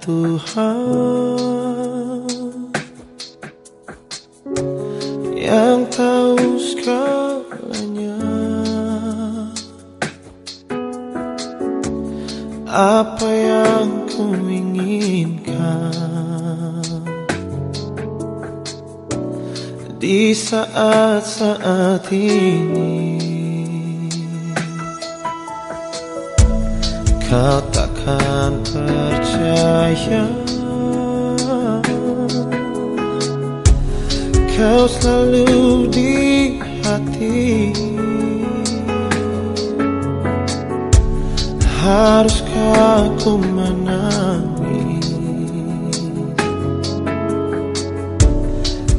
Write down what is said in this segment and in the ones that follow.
Tuhan Yang tahu segalanya. Apa yang ku inginkan? Di saat-saat ini Kau takkan percaya. Kau selalu di hati. Haruskah aku menangis?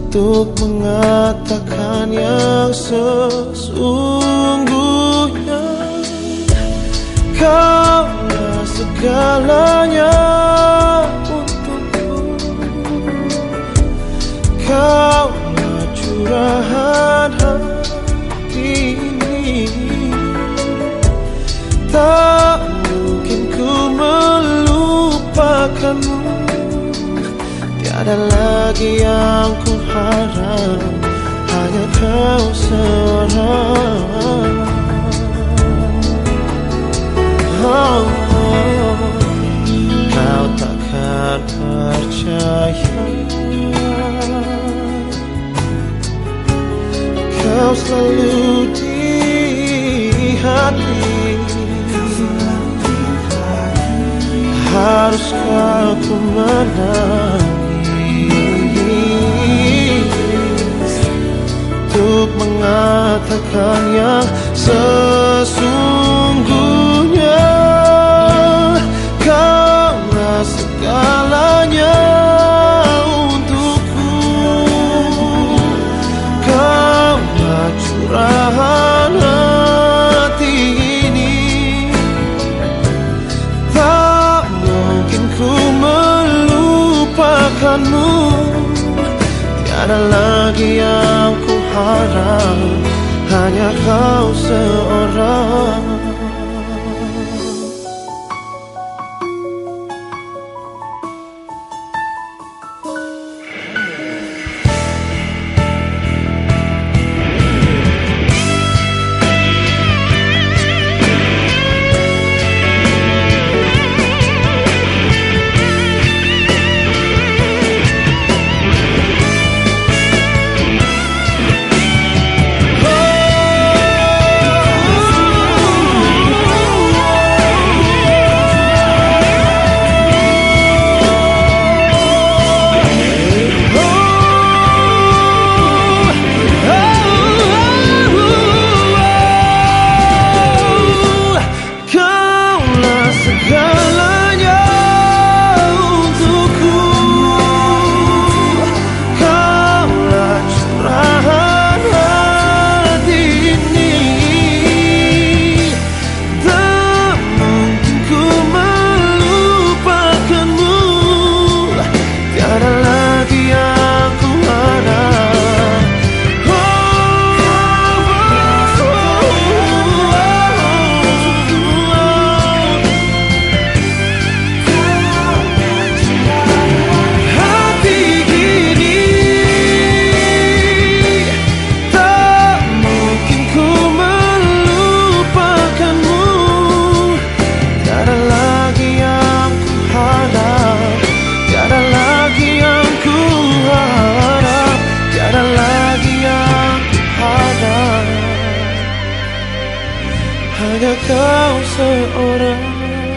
Untuk mengatakan yang sesungguhnya segalanya untukku. Kaulah curahan hati ini. Tak mungkin ku melupakanmu. Tiada lagi yang ku harap Hanya kau seorang percaya Kau selalu di hati Haruskah aku menangis Untuk mengatakan yang sesungguhnya Tiada lagi yang ku harap Hanya kau seorang 다가까운 서울아